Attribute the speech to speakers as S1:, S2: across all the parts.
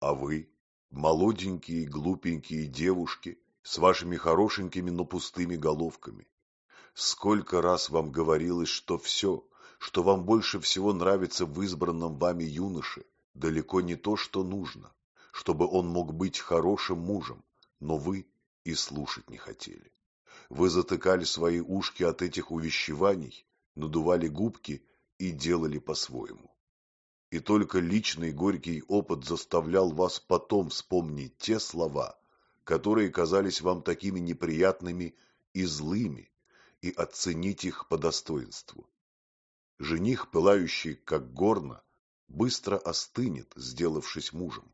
S1: А вы, молоденькие, глупенькие девушки, с вашими хорошенькими, но пустыми головками, сколько раз вам говорилось, что все, что вам больше всего нравится в избранном вами юноше, далеко не то, что нужно, чтобы он мог быть хорошим мужем, но вы и слушать не хотели. Вы затыкали свои ушки от этих увещеваний, надували губки и делали по-своему. И только личный горький опыт заставлял вас потом вспомнить те слова, которые казались вам такими неприятными и злыми, и оценить их по достоинству. Жених, пылающий как горно, быстро остынет, сделавшись мужем,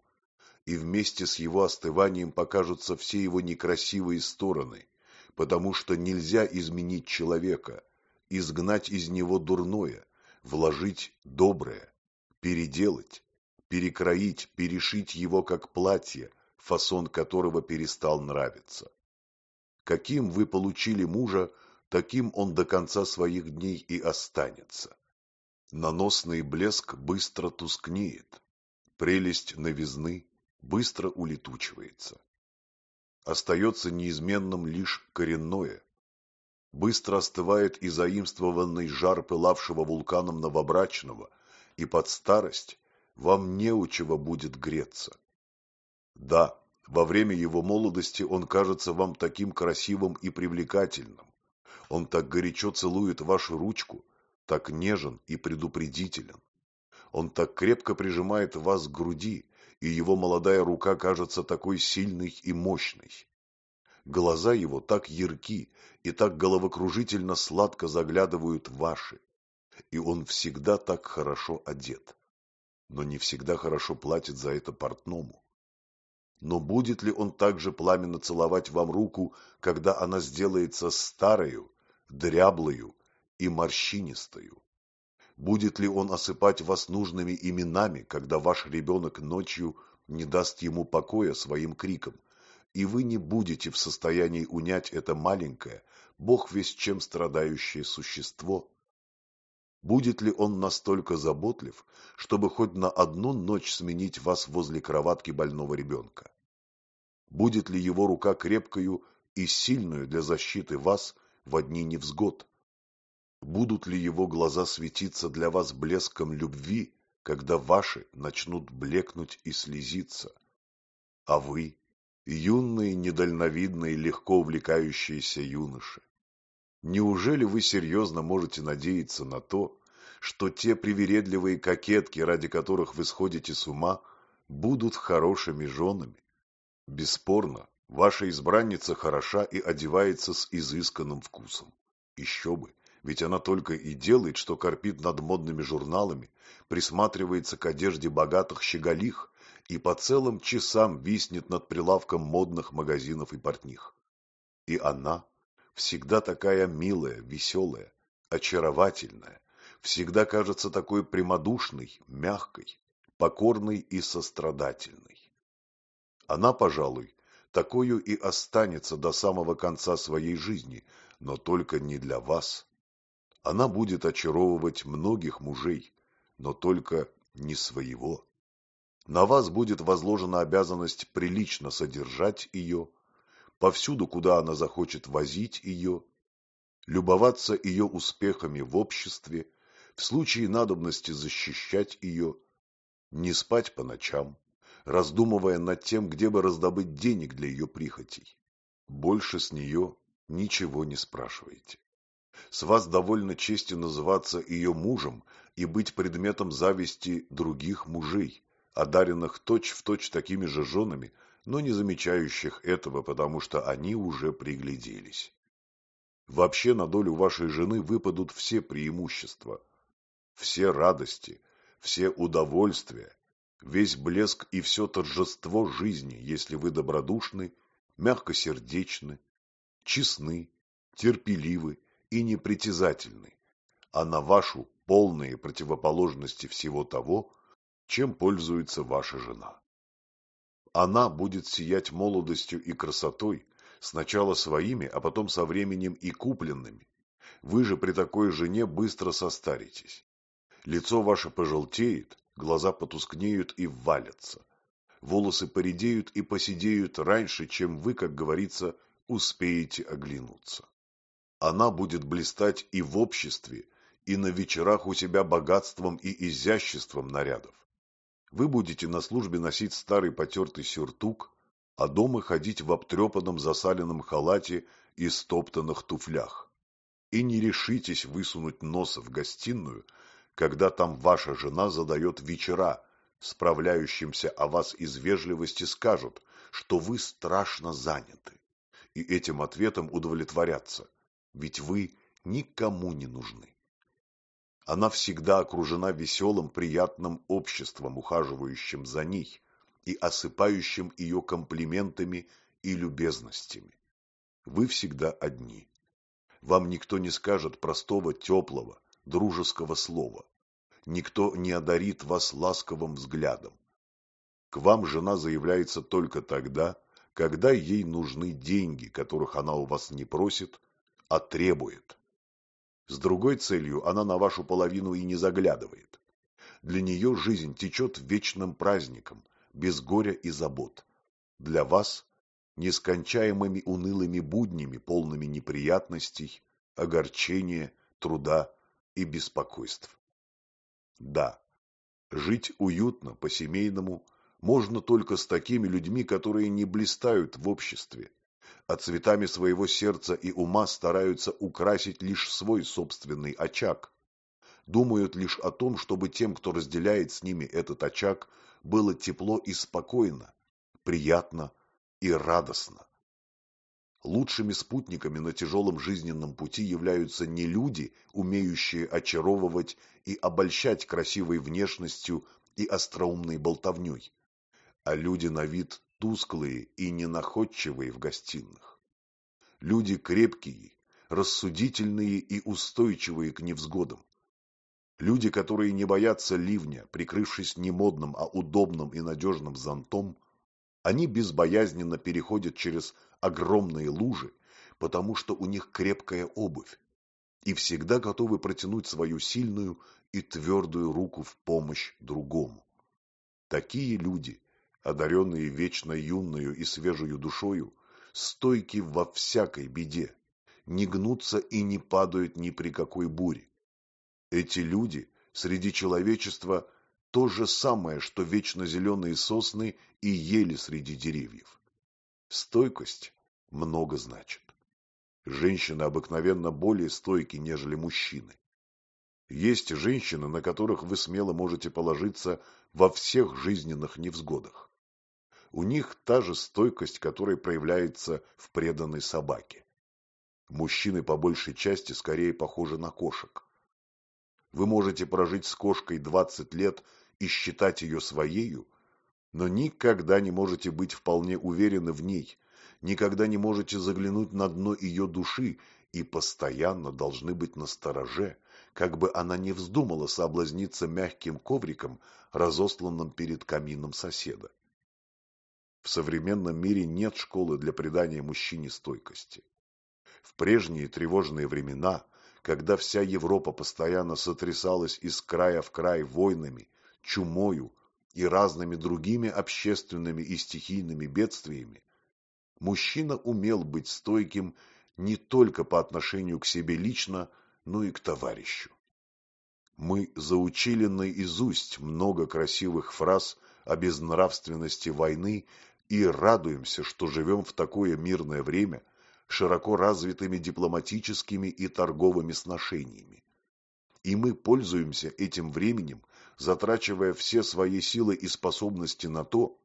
S1: и вместе с его остыванием покажутся все его некрасивые стороны, потому что нельзя изменить человека, изгнать из него дурное, вложить доброе, переделать, перекроить, перешить его как платье, фасон которого перестал нравиться. Каким вы получили мужа, таким он до конца своих дней и останется. Наносный блеск быстро тускнеет, прелесть новизны быстро улетучивается остается неизменным лишь коренное. Быстро остывает и заимствованный жар пылавшего вулканом новобрачного, и под старость вам не у чего будет греться. Да, во время его молодости он кажется вам таким красивым и привлекательным. Он так горячо целует вашу ручку, так нежен и предупредителен. Он так крепко прижимает вас к груди, и его молодая рука кажется такой сильной и мощной. Глаза его так ярки и так головокружительно сладко заглядывают в ваши, и он всегда так хорошо одет, но не всегда хорошо платит за это портному. Но будет ли он также пламенно целовать вам руку, когда она сделается старою, дряблою и морщинистою? Будет ли он осыпать вас нужными именами, когда ваш ребенок ночью не даст ему покоя своим криком, и вы не будете в состоянии унять это маленькое, бог весь чем страдающее существо? Будет ли он настолько заботлив, чтобы хоть на одну ночь сменить вас возле кроватки больного ребенка? Будет ли его рука крепкою и сильную для защиты вас в одни невзгод? Будут ли его глаза светиться для вас блеском любви, когда ваши начнут блекнуть и слезиться? А вы, юные, недальновидные, легко увлекающиеся юноши, неужели вы серьезно можете надеяться на то, что те привередливые кокетки, ради которых вы сходите с ума, будут хорошими женами? Бесспорно, ваша избранница хороша и одевается с изысканным вкусом. Еще бы, ведь она только и делает, что корпит над модными журналами, присматривается к одежде богатых щеголих и по целым часам виснет над прилавком модных магазинов и портних. И она всегда такая милая, веселая, очаровательная, всегда кажется такой прямодушной, мягкой, покорной и сострадательной. Она, пожалуй, такою и останется до самого конца своей жизни, но только не для вас, она будет очаровывать многих мужей, но только не своего. На вас будет возложена обязанность прилично содержать ее, повсюду, куда она захочет возить ее, любоваться ее успехами в обществе, в случае надобности защищать ее, не спать по ночам, раздумывая над тем, где бы раздобыть денег для ее прихотей. Больше с нее ничего не спрашивайте. С вас довольно чести называться ее мужем и быть предметом зависти других мужей, одаренных точь-в-точь точь такими же женами, но не замечающих этого, потому что они уже пригляделись. Вообще на долю вашей жены выпадут все преимущества, все радости, все удовольствия, весь блеск и все торжество жизни, если вы добродушны, мягкосердечны, честны, терпеливы и непритязательны, а на вашу полные противоположности всего того, чем пользуется ваша жена. Она будет сиять молодостью и красотой, сначала своими, а потом со временем и купленными. Вы же при такой жене быстро состаритесь. Лицо ваше пожелтеет, глаза потускнеют и валятся. волосы поредеют и поседеют раньше, чем вы, как говорится, успеете оглянуться. Она будет блистать и в обществе, и на вечерах у себя богатством и изяществом нарядов. Вы будете на службе носить старый потертый сюртук, а дома ходить в обтрепанном засаленном халате и стоптанных туфлях. И не решитесь высунуть нос в гостиную, когда там ваша жена задает вечера, справляющимся о вас из вежливости скажут, что вы страшно заняты, и этим ответом удовлетворятся, ведь вы никому не нужны. Она всегда окружена веселым, приятным обществом, ухаживающим за ней и осыпающим ее комплиментами и любезностями. Вы всегда одни. Вам никто не скажет простого, теплого, дружеского слова. Никто не одарит вас ласковым взглядом. К вам жена заявляется только тогда, когда ей нужны деньги, которых она у вас не просит, а требует. С другой целью она на вашу половину и не заглядывает. Для нее жизнь течет вечным праздником, без горя и забот. Для вас – нескончаемыми унылыми буднями, полными неприятностей, огорчения, труда и беспокойств. Да, жить уютно, по-семейному, можно только с такими людьми, которые не блистают в обществе, а цветами своего сердца и ума стараются украсить лишь свой собственный очаг. Думают лишь о том, чтобы тем, кто разделяет с ними этот очаг, было тепло и спокойно, приятно и радостно. Лучшими спутниками на тяжелом жизненном пути являются не люди, умеющие очаровывать и обольщать красивой внешностью и остроумной болтовней, а люди на вид тусклые и ненаходчивые в гостиных. Люди крепкие, рассудительные и устойчивые к невзгодам. Люди, которые не боятся ливня, прикрывшись не модным, а удобным и надежным зонтом, они безбоязненно переходят через огромные лужи, потому что у них крепкая обувь, и всегда готовы протянуть свою сильную и твердую руку в помощь другому. Такие люди одаренные вечно юною и свежую душою, стойки во всякой беде, не гнутся и не падают ни при какой буре. Эти люди среди человечества то же самое, что вечно зеленые сосны и ели среди деревьев. Стойкость много значит. Женщины обыкновенно более стойки, нежели мужчины. Есть женщины, на которых вы смело можете положиться во всех жизненных невзгодах. У них та же стойкость, которая проявляется в преданной собаке. Мужчины по большей части скорее похожи на кошек. Вы можете прожить с кошкой 20 лет и считать ее своею, но никогда не можете быть вполне уверены в ней, никогда не можете заглянуть на дно ее души и постоянно должны быть настороже, как бы она не вздумала соблазниться мягким ковриком, разосланным перед камином соседа. В современном мире нет школы для придания мужчине стойкости. В прежние тревожные времена, когда вся Европа постоянно сотрясалась из края в край войнами, чумою и разными другими общественными и стихийными бедствиями, мужчина умел быть стойким не только по отношению к себе лично, но и к товарищу. Мы заучили наизусть много красивых фраз о безнравственности войны и радуемся, что живем в такое мирное время широко развитыми дипломатическими и торговыми сношениями. И мы пользуемся этим временем, затрачивая все свои силы и способности на то,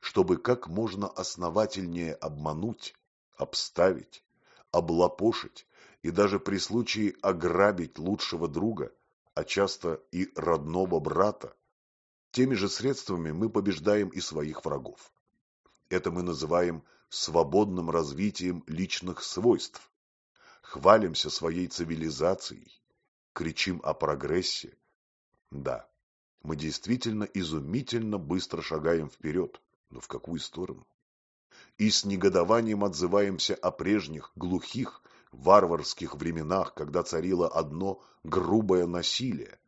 S1: чтобы как можно основательнее обмануть, обставить, облапошить и даже при случае ограбить лучшего друга, а часто и родного брата. Теми же средствами мы побеждаем и своих врагов. Это мы называем свободным развитием личных свойств. Хвалимся своей цивилизацией, кричим о прогрессе. Да, мы действительно изумительно быстро шагаем вперед, но в какую сторону? И с негодованием отзываемся о прежних, глухих, варварских временах, когда царило одно грубое насилие,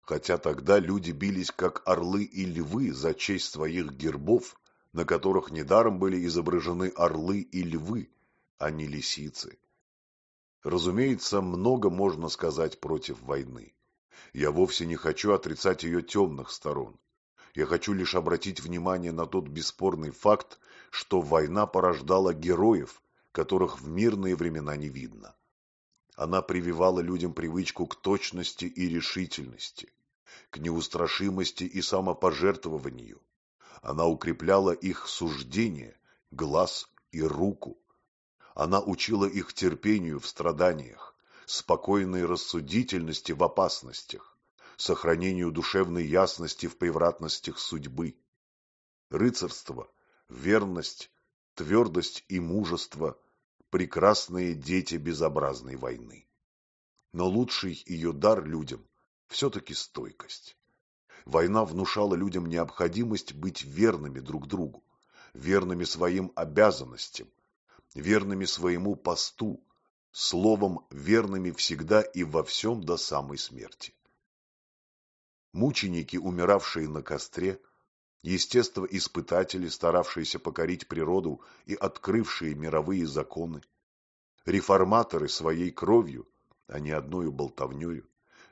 S1: хотя тогда люди бились как орлы и львы за честь своих гербов, на которых недаром были изображены орлы и львы, а не лисицы. Разумеется, много можно сказать против войны. Я вовсе не хочу отрицать ее темных сторон. Я хочу лишь обратить внимание на тот бесспорный факт, что война порождала героев, которых в мирные времена не видно. Она прививала людям привычку к точности и решительности, к неустрашимости и самопожертвованию. Она укрепляла их суждение, глаз и руку. Она учила их терпению в страданиях, спокойной рассудительности в опасностях, сохранению душевной ясности в превратностях судьбы. Рыцарство, верность, твердость и мужество – прекрасные дети безобразной войны. Но лучший ее дар людям – все-таки стойкость. Война внушала людям необходимость быть верными друг другу, верными своим обязанностям, верными своему посту, словом, верными всегда и во всем до самой смерти. Мученики, умиравшие на костре, естествоиспытатели, старавшиеся покорить природу и открывшие мировые законы, реформаторы своей кровью, а не одною болтовнёю,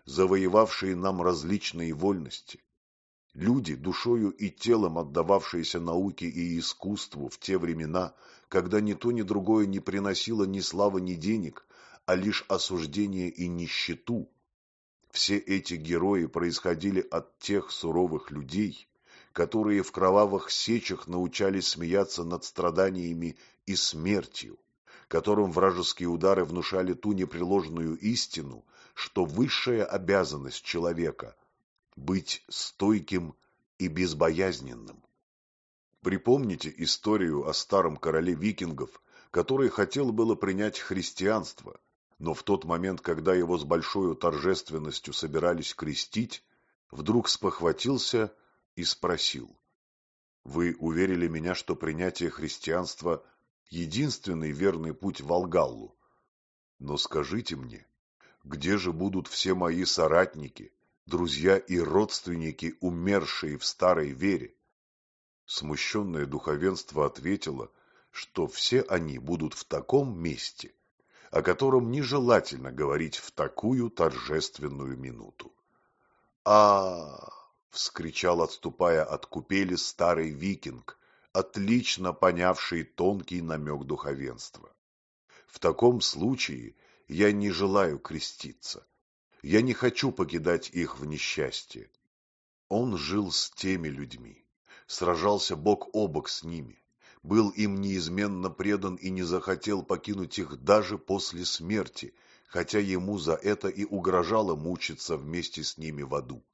S1: завоевавшие нам различные вольности, Люди, душою и телом отдававшиеся науке и искусству в те времена, когда ни то, ни другое не приносило ни славы, ни денег, а лишь осуждение и нищету. Все эти герои происходили от тех суровых людей, которые в кровавых сечах научались смеяться над страданиями и смертью, которым вражеские удары внушали ту непреложную истину, что высшая обязанность человека – быть стойким и безбоязненным. Припомните историю о старом короле викингов, который хотел было принять христианство, но в тот момент, когда его с большой торжественностью собирались крестить, вдруг спохватился и спросил. «Вы уверили меня, что принятие христианства – единственный верный путь в Алгаллу. Но скажите мне, где же будут все мои соратники, друзья и родственники, умершие в старой вере. Смущенное духовенство ответило, что все они будут в таком месте, о котором нежелательно говорить в такую торжественную минуту. а вскричал, отступая от купели, старый викинг, отлично понявший тонкий намек духовенства. В таком случае я не желаю креститься. Я не хочу покидать их в несчастье. Он жил с теми людьми, сражался бок о бок с ними, был им неизменно предан и не захотел покинуть их даже после смерти, хотя ему за это и угрожало мучиться вместе с ними в аду.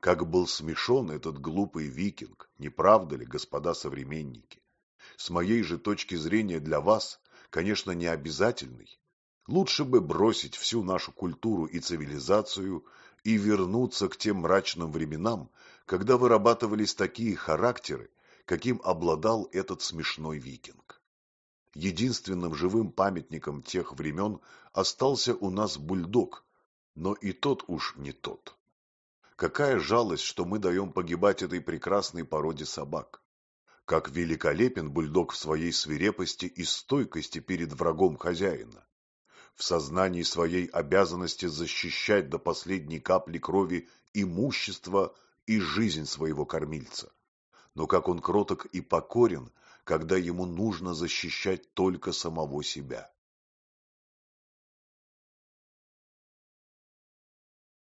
S1: Как был смешон этот глупый викинг, не правда ли, господа современники? С моей же точки зрения для вас, конечно, не обязательный, Лучше бы бросить всю нашу культуру и цивилизацию и вернуться к тем мрачным временам, когда вырабатывались такие характеры, каким обладал этот смешной викинг. Единственным живым памятником тех времен остался у нас бульдог, но и тот уж не тот. Какая жалость, что мы даем погибать этой прекрасной породе собак. Как великолепен бульдог в своей свирепости и стойкости перед врагом хозяина в сознании своей обязанности защищать до последней капли крови имущество и жизнь своего кормильца. Но как он кроток и покорен, когда ему нужно защищать только самого себя.